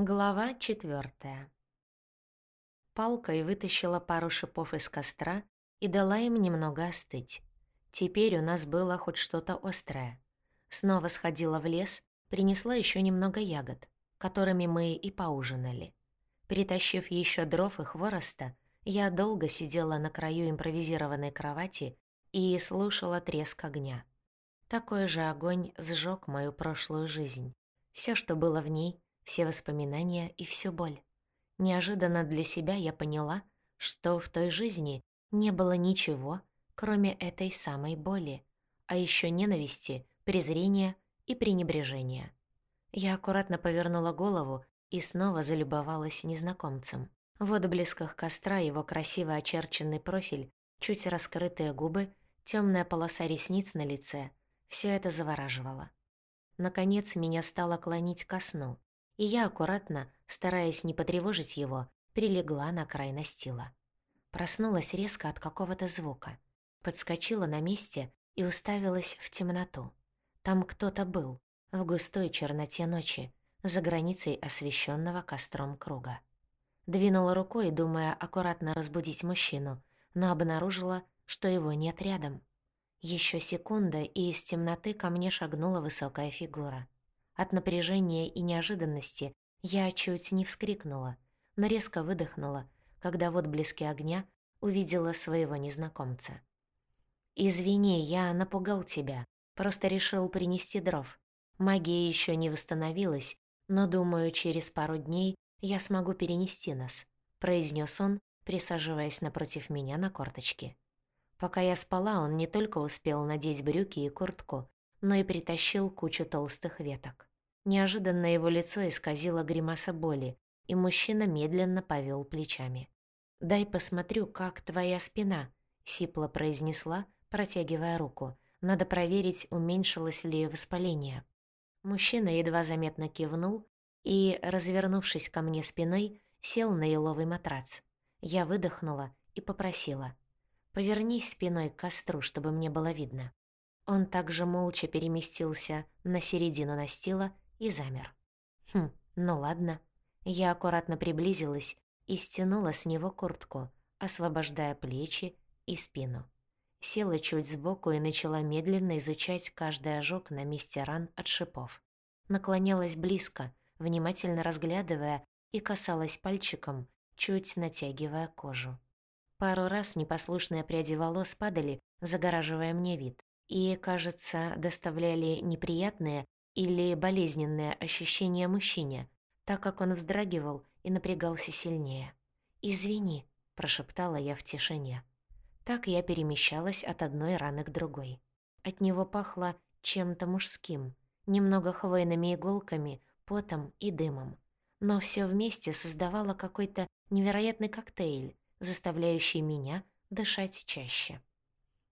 Глава четвертая. Палкой вытащила пару шипов из костра и дала им немного остыть. Теперь у нас было хоть что-то острое. Снова сходила в лес, принесла еще немного ягод, которыми мы и поужинали. Притащив еще дров и хвороста, я долго сидела на краю импровизированной кровати и слушала треск огня. Такой же огонь сжег мою прошлую жизнь. Все, что было в ней — все воспоминания и всю боль. Неожиданно для себя я поняла, что в той жизни не было ничего, кроме этой самой боли, а еще ненависти, презрения и пренебрежения. Я аккуратно повернула голову и снова залюбовалась незнакомцем. В отблесках костра его красиво очерченный профиль, чуть раскрытые губы, темная полоса ресниц на лице — все это завораживало. Наконец меня стало клонить ко сну и я аккуратно, стараясь не потревожить его, прилегла на край настила. Проснулась резко от какого-то звука. Подскочила на месте и уставилась в темноту. Там кто-то был, в густой черноте ночи, за границей освещенного костром круга. Двинула рукой, думая аккуратно разбудить мужчину, но обнаружила, что его нет рядом. Еще секунда, и из темноты ко мне шагнула высокая фигура. От напряжения и неожиданности я чуть не вскрикнула, но резко выдохнула, когда в отблеске огня увидела своего незнакомца. «Извини, я напугал тебя, просто решил принести дров. Магия еще не восстановилась, но, думаю, через пару дней я смогу перенести нас», — произнес он, присаживаясь напротив меня на корточке. Пока я спала, он не только успел надеть брюки и куртку, но и притащил кучу толстых веток. Неожиданно его лицо исказило гримаса боли, и мужчина медленно повел плечами. «Дай посмотрю, как твоя спина», — сипло произнесла, протягивая руку. «Надо проверить, уменьшилось ли воспаление». Мужчина едва заметно кивнул и, развернувшись ко мне спиной, сел на еловый матрац. Я выдохнула и попросила. «Повернись спиной к костру, чтобы мне было видно». Он также молча переместился на середину настила и замер. Хм, ну ладно. Я аккуратно приблизилась и стянула с него куртку, освобождая плечи и спину. Села чуть сбоку и начала медленно изучать каждый ожог на месте ран от шипов. Наклонялась близко, внимательно разглядывая и касалась пальчиком, чуть натягивая кожу. Пару раз непослушные пряди волос падали, загораживая мне вид, и, кажется, доставляли неприятные или болезненное ощущение мужчине, так как он вздрагивал и напрягался сильнее. «Извини», — прошептала я в тишине. Так я перемещалась от одной раны к другой. От него пахло чем-то мужским, немного хвойными иголками, потом и дымом. Но все вместе создавало какой-то невероятный коктейль, заставляющий меня дышать чаще.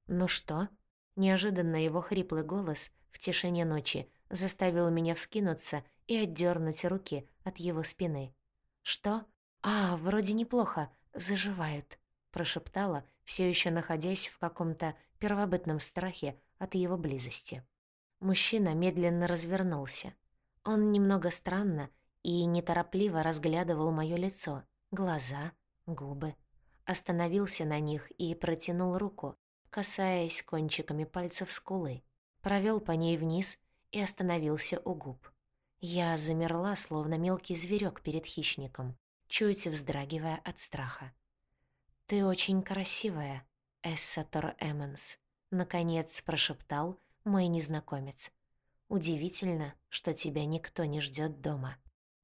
«Ну что?» Неожиданно его хриплый голос в тишине ночи заставил меня вскинуться и отдернуть руки от его спины. «Что? А, вроде неплохо, заживают», — прошептала, все еще находясь в каком-то первобытном страхе от его близости. Мужчина медленно развернулся. Он немного странно и неторопливо разглядывал моё лицо, глаза, губы. Остановился на них и протянул руку, касаясь кончиками пальцев скулы. Провёл по ней вниз и остановился у губ. Я замерла, словно мелкий зверек перед хищником, чуть вздрагивая от страха. «Ты очень красивая, Эссатор Эммонс», — наконец прошептал мой незнакомец. «Удивительно, что тебя никто не ждет дома».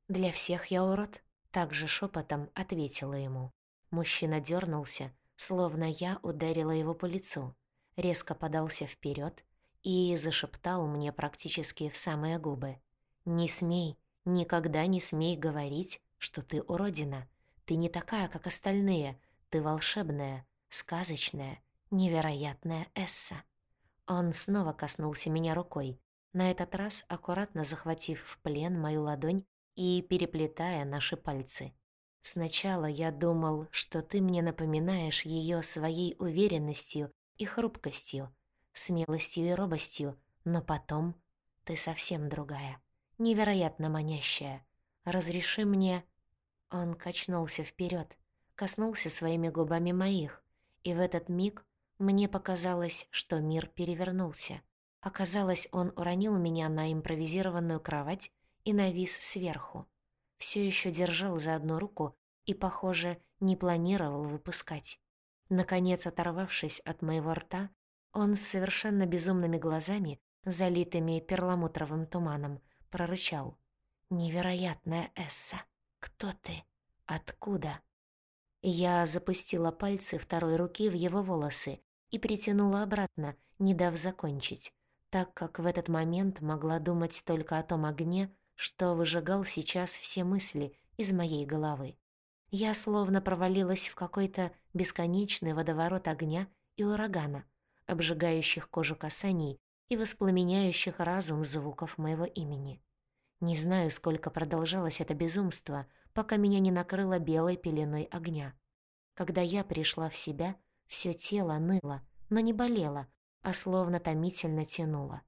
«Для всех я урод», — также шепотом ответила ему. Мужчина дернулся, словно я ударила его по лицу, резко подался вперед и зашептал мне практически в самые губы. «Не смей, никогда не смей говорить, что ты уродина. Ты не такая, как остальные. Ты волшебная, сказочная, невероятная Эсса». Он снова коснулся меня рукой, на этот раз аккуратно захватив в плен мою ладонь и переплетая наши пальцы. Сначала я думал, что ты мне напоминаешь ее своей уверенностью и хрупкостью, смелостью и робостью, но потом ты совсем другая, невероятно манящая. разреши мне...» Он качнулся вперед, коснулся своими губами моих, и в этот миг мне показалось, что мир перевернулся. Оказалось, он уронил меня на импровизированную кровать и навис сверху. Все еще держал за одну руку и, похоже, не планировал выпускать. Наконец, оторвавшись от моего рта, он с совершенно безумными глазами, залитыми перламутровым туманом, прорычал. «Невероятная Эсса! Кто ты? Откуда?» Я запустила пальцы второй руки в его волосы и притянула обратно, не дав закончить, так как в этот момент могла думать только о том огне, что выжигал сейчас все мысли из моей головы. Я словно провалилась в какой-то бесконечный водоворот огня и урагана, обжигающих кожу касаний и воспламеняющих разум звуков моего имени. Не знаю, сколько продолжалось это безумство, пока меня не накрыло белой пеленой огня. Когда я пришла в себя, все тело ныло, но не болело, а словно томительно тянуло.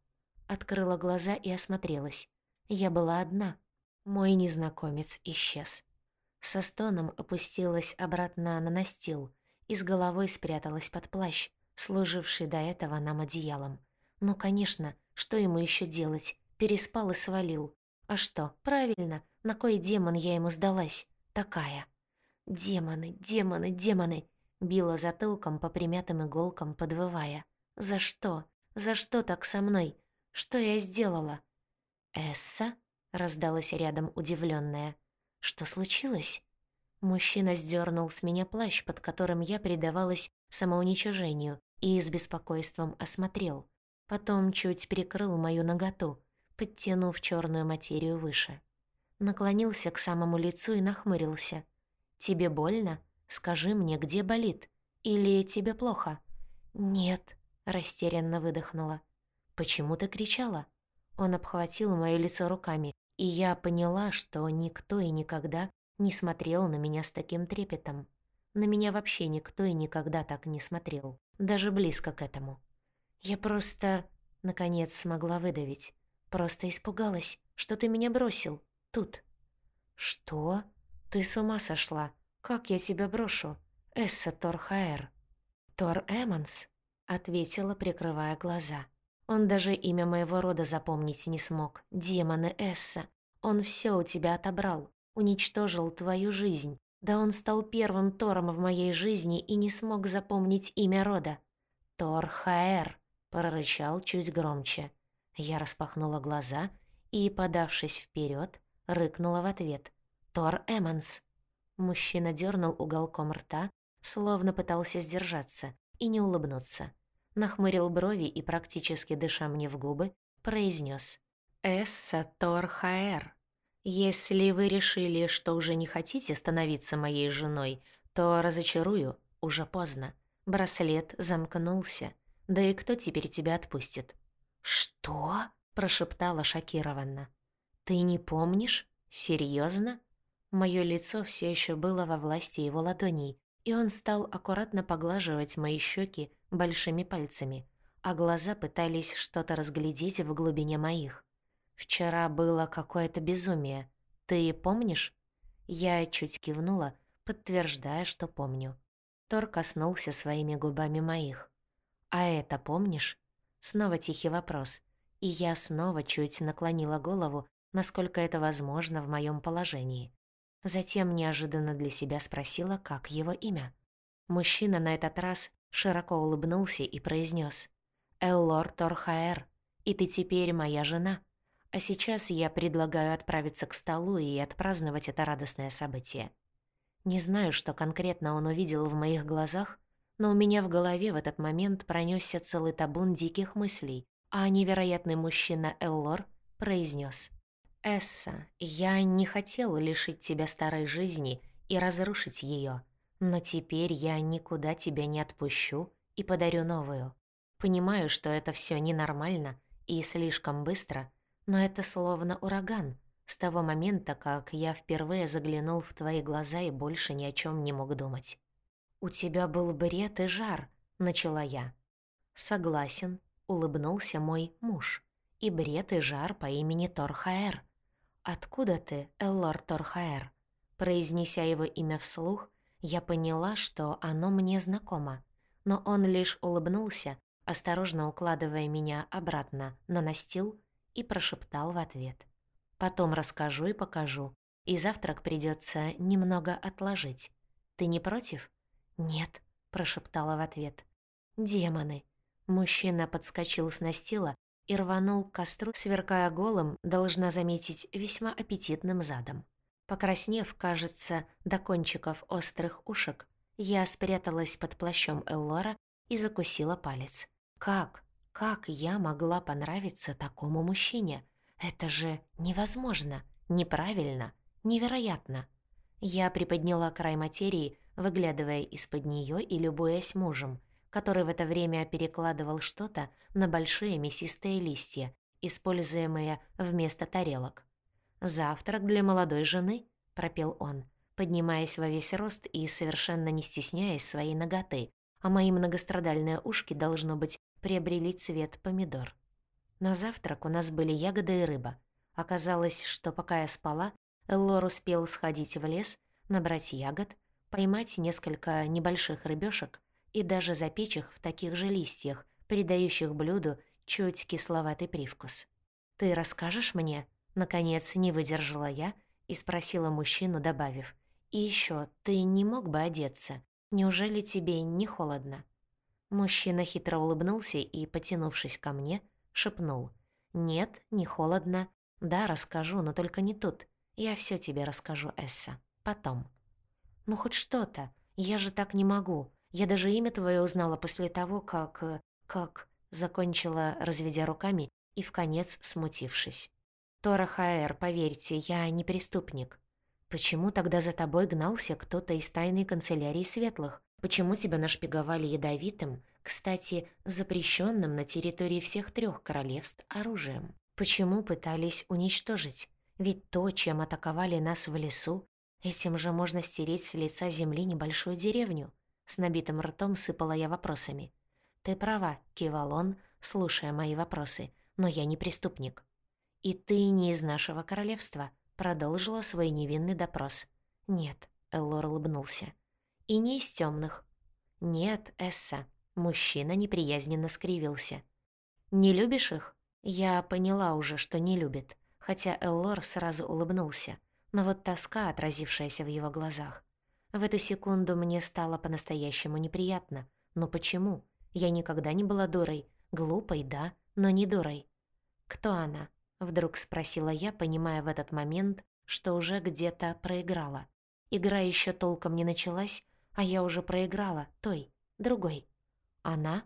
Открыла глаза и осмотрелась. Я была одна. Мой незнакомец исчез. Со стоном опустилась обратно на настил и с головой спряталась под плащ, служивший до этого нам одеялом. Ну, конечно, что ему еще делать? Переспал и свалил. А что, правильно, на кой демон я ему сдалась? Такая. Демоны, демоны, демоны. Била затылком по примятым иголкам, подвывая. За что? За что так со мной? Что я сделала? «Эсса?» — раздалась рядом удивленная. «Что случилось?» Мужчина сдернул с меня плащ, под которым я предавалась самоуничижению, и с беспокойством осмотрел. Потом чуть прикрыл мою наготу, подтянув черную материю выше. Наклонился к самому лицу и нахмурился. «Тебе больно? Скажи мне, где болит? Или тебе плохо?» «Нет», — растерянно выдохнула. «Почему ты кричала?» Он обхватил моё лицо руками, и я поняла, что никто и никогда не смотрел на меня с таким трепетом. На меня вообще никто и никогда так не смотрел, даже близко к этому. Я просто, наконец, смогла выдавить. Просто испугалась, что ты меня бросил. Тут. Что? Ты с ума сошла? Как я тебя брошу? Эсса Торхаэр. Тор Эммонс, ответила, прикрывая глаза. Он даже имя моего рода запомнить не смог. Демоны Эсса. Он все у тебя отобрал, уничтожил твою жизнь. Да он стал первым Тором в моей жизни и не смог запомнить имя рода. Тор Хаэр, прорычал чуть громче. Я распахнула глаза и, подавшись вперед, рыкнула в ответ. Тор Эммонс. Мужчина дернул уголком рта, словно пытался сдержаться и не улыбнуться нахмурил брови и, практически дыша мне в губы, произнес: «Эсса Торхаэр, если вы решили, что уже не хотите становиться моей женой, то разочарую, уже поздно. Браслет замкнулся. Да и кто теперь тебя отпустит?» «Что?» – прошептала шокированно. «Ты не помнишь? Серьезно? Моё лицо все еще было во власти его ладоней, и он стал аккуратно поглаживать мои щеки большими пальцами, а глаза пытались что-то разглядеть в глубине моих. «Вчера было какое-то безумие. Ты помнишь?» Я чуть кивнула, подтверждая, что помню. Тор коснулся своими губами моих. «А это помнишь?» Снова тихий вопрос, и я снова чуть наклонила голову, насколько это возможно в моем положении. Затем неожиданно для себя спросила, как его имя. Мужчина на этот раз широко улыбнулся и произнес: «Эллор Торхаэр, и ты теперь моя жена. А сейчас я предлагаю отправиться к столу и отпраздновать это радостное событие». Не знаю, что конкретно он увидел в моих глазах, но у меня в голове в этот момент пронесся целый табун диких мыслей, а невероятный мужчина Эллор произнес: «Эсса, я не хотел лишить тебя старой жизни и разрушить ее, но теперь я никуда тебя не отпущу и подарю новую. Понимаю, что это все ненормально и слишком быстро, но это словно ураган с того момента, как я впервые заглянул в твои глаза и больше ни о чем не мог думать. «У тебя был бред и жар», — начала я. «Согласен», — улыбнулся мой муж. «И бред и жар по имени Торхаэр. «Откуда ты, Эллор Торхаэр?» Произнеся его имя вслух, я поняла, что оно мне знакомо, но он лишь улыбнулся, осторожно укладывая меня обратно на настил и прошептал в ответ. «Потом расскажу и покажу, и завтрак придется немного отложить. Ты не против?» «Нет», — прошептала в ответ. «Демоны». Мужчина подскочил с настила и рванул к костру, сверкая голым, должна заметить, весьма аппетитным задом. Покраснев, кажется, до кончиков острых ушек, я спряталась под плащом Эллора и закусила палец. Как? Как я могла понравиться такому мужчине? Это же невозможно, неправильно, невероятно. Я приподняла край материи, выглядывая из-под нее и любуясь мужем, который в это время перекладывал что-то на большие мясистые листья, используемые вместо тарелок. «Завтрак для молодой жены», — пропел он, поднимаясь во весь рост и совершенно не стесняясь своей ноготы, а мои многострадальные ушки, должно быть, приобрели цвет помидор. На завтрак у нас были ягоды и рыба. Оказалось, что пока я спала, Эллор успел сходить в лес, набрать ягод, поймать несколько небольших рыбешек и даже запечь их в таких же листьях, придающих блюду чуть кисловатый привкус. «Ты расскажешь мне?» Наконец не выдержала я и спросила мужчину, добавив. «И ещё, ты не мог бы одеться? Неужели тебе не холодно?» Мужчина хитро улыбнулся и, потянувшись ко мне, шепнул. «Нет, не холодно. Да, расскажу, но только не тут. Я всё тебе расскажу, Эсса. Потом». «Ну хоть что-то. Я же так не могу. Я даже имя твое узнала после того, как... Э, как...» Закончила, разведя руками и вконец смутившись. «Тора Хаэр, поверьте, я не преступник. Почему тогда за тобой гнался кто-то из тайной канцелярии светлых? Почему тебя нашпиговали ядовитым, кстати, запрещенным на территории всех трех королевств оружием? Почему пытались уничтожить? Ведь то, чем атаковали нас в лесу, этим же можно стереть с лица земли небольшую деревню. С набитым ртом сыпала я вопросами. «Ты права», — кивал он, слушая мои вопросы, «но я не преступник». «И ты не из нашего королевства», — продолжила свой невинный допрос. «Нет», — Эллор улыбнулся. «И не из темных. «Нет, Эсса», — мужчина неприязненно скривился. «Не любишь их?» Я поняла уже, что не любит, хотя Эллор сразу улыбнулся, но вот тоска, отразившаяся в его глазах, в эту секунду мне стало по-настоящему неприятно. Но почему? Я никогда не была дурой. Глупой, да, но не дурой. «Кто она?» — вдруг спросила я, понимая в этот момент, что уже где-то проиграла. Игра еще толком не началась, а я уже проиграла той, другой. Она?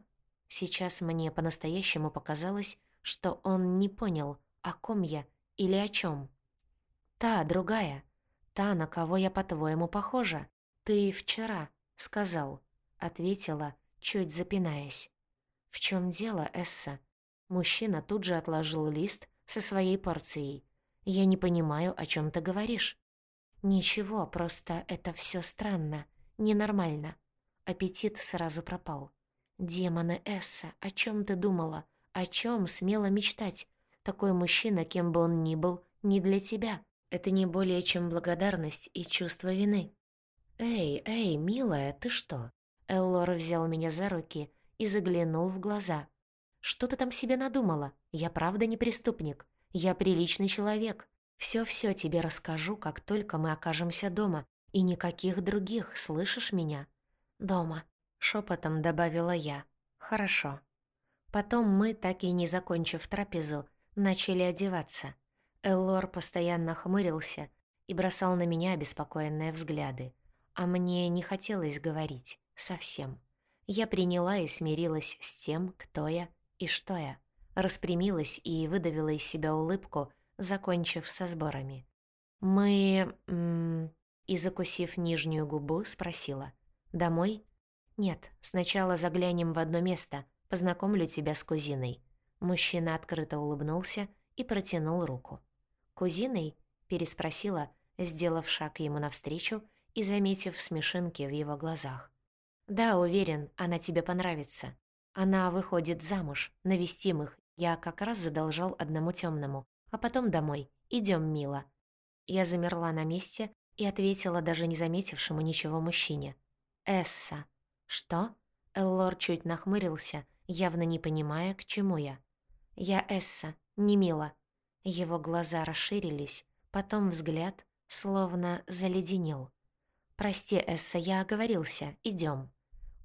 Сейчас мне по-настоящему показалось, что он не понял, о ком я или о чем. Та, другая. Та, на кого я, по-твоему, похожа. «Ты вчера сказал», — ответила, чуть запинаясь. «В чем дело, Эсса?» Мужчина тут же отложил лист со своей порцией. «Я не понимаю, о чем ты говоришь». «Ничего, просто это все странно, ненормально». Аппетит сразу пропал. «Демоны Эсса, о чем ты думала? О чем смело мечтать? Такой мужчина, кем бы он ни был, не для тебя. Это не более чем благодарность и чувство вины». «Эй, эй, милая, ты что?» Эллор взял меня за руки и заглянул в глаза. «Что ты там себе надумала? Я правда не преступник. Я приличный человек. Всё-всё тебе расскажу, как только мы окажемся дома. И никаких других, слышишь меня?» «Дома», — шепотом добавила я. «Хорошо». Потом мы, так и не закончив трапезу, начали одеваться. Эллор постоянно хмурился и бросал на меня обеспокоенные взгляды. А мне не хотелось говорить. Совсем. Я приняла и смирилась с тем, кто я и что я. Распрямилась и выдавила из себя улыбку, закончив со сборами. «Мы...» И, закусив нижнюю губу, спросила. «Домой?» «Нет, сначала заглянем в одно место. Познакомлю тебя с кузиной». Мужчина открыто улыбнулся и протянул руку. «Кузиной?» — переспросила, сделав шаг ему навстречу и заметив смешинки в его глазах. «Да, уверен, она тебе понравится. Она выходит замуж, навестим их. Я как раз задолжал одному темному. а потом домой. Идем, мила». Я замерла на месте и ответила даже не заметившему ничего мужчине. «Эсса». «Что?» Эллор чуть нахмурился, явно не понимая, к чему я. «Я Эсса, не Мила». Его глаза расширились, потом взгляд словно заледенел. «Прости, Эсса, я оговорился, идем.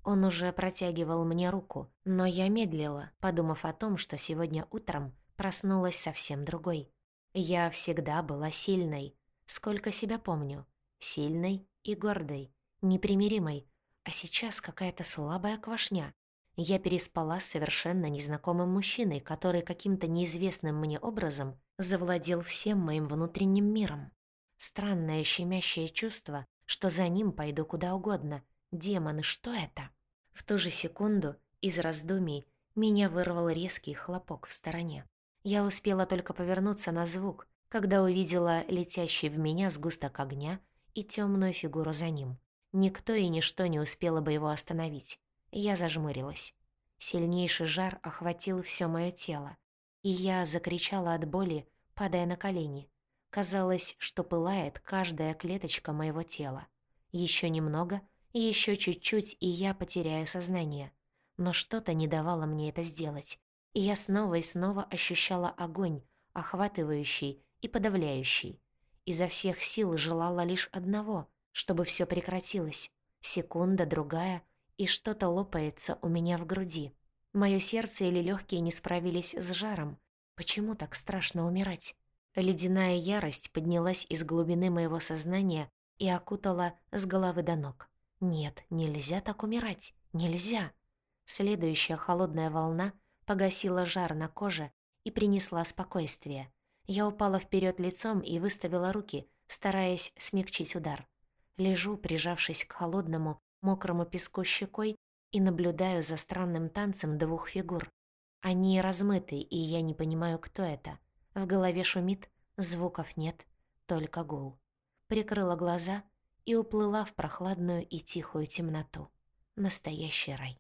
Он уже протягивал мне руку, но я медлила, подумав о том, что сегодня утром проснулась совсем другой. Я всегда была сильной, сколько себя помню. Сильной и гордой, непримиримой. А сейчас какая-то слабая квашня. Я переспала с совершенно незнакомым мужчиной, который каким-то неизвестным мне образом завладел всем моим внутренним миром. Странное щемящее чувство, что за ним пойду куда угодно. Демоны, что это? В ту же секунду из раздумий меня вырвал резкий хлопок в стороне. Я успела только повернуться на звук, когда увидела летящий в меня сгусток огня и темную фигуру за ним. Никто и ничто не успело бы его остановить. Я зажмурилась. Сильнейший жар охватил все мое тело, и я закричала от боли, падая на колени. Казалось, что пылает каждая клеточка моего тела. Еще немного, еще чуть-чуть, и я потеряю сознание. Но что-то не давало мне это сделать и я снова и снова ощущала огонь, охватывающий и подавляющий. Изо всех сил желала лишь одного, чтобы все прекратилось. Секунда, другая, и что-то лопается у меня в груди. Мое сердце или легкие не справились с жаром. Почему так страшно умирать? Ледяная ярость поднялась из глубины моего сознания и окутала с головы до ног. Нет, нельзя так умирать. Нельзя. Следующая холодная волна погасила жар на коже и принесла спокойствие. Я упала вперед лицом и выставила руки, стараясь смягчить удар. Лежу, прижавшись к холодному, мокрому песку щекой и наблюдаю за странным танцем двух фигур. Они размыты, и я не понимаю, кто это. В голове шумит, звуков нет, только гул. Прикрыла глаза и уплыла в прохладную и тихую темноту. Настоящий рай.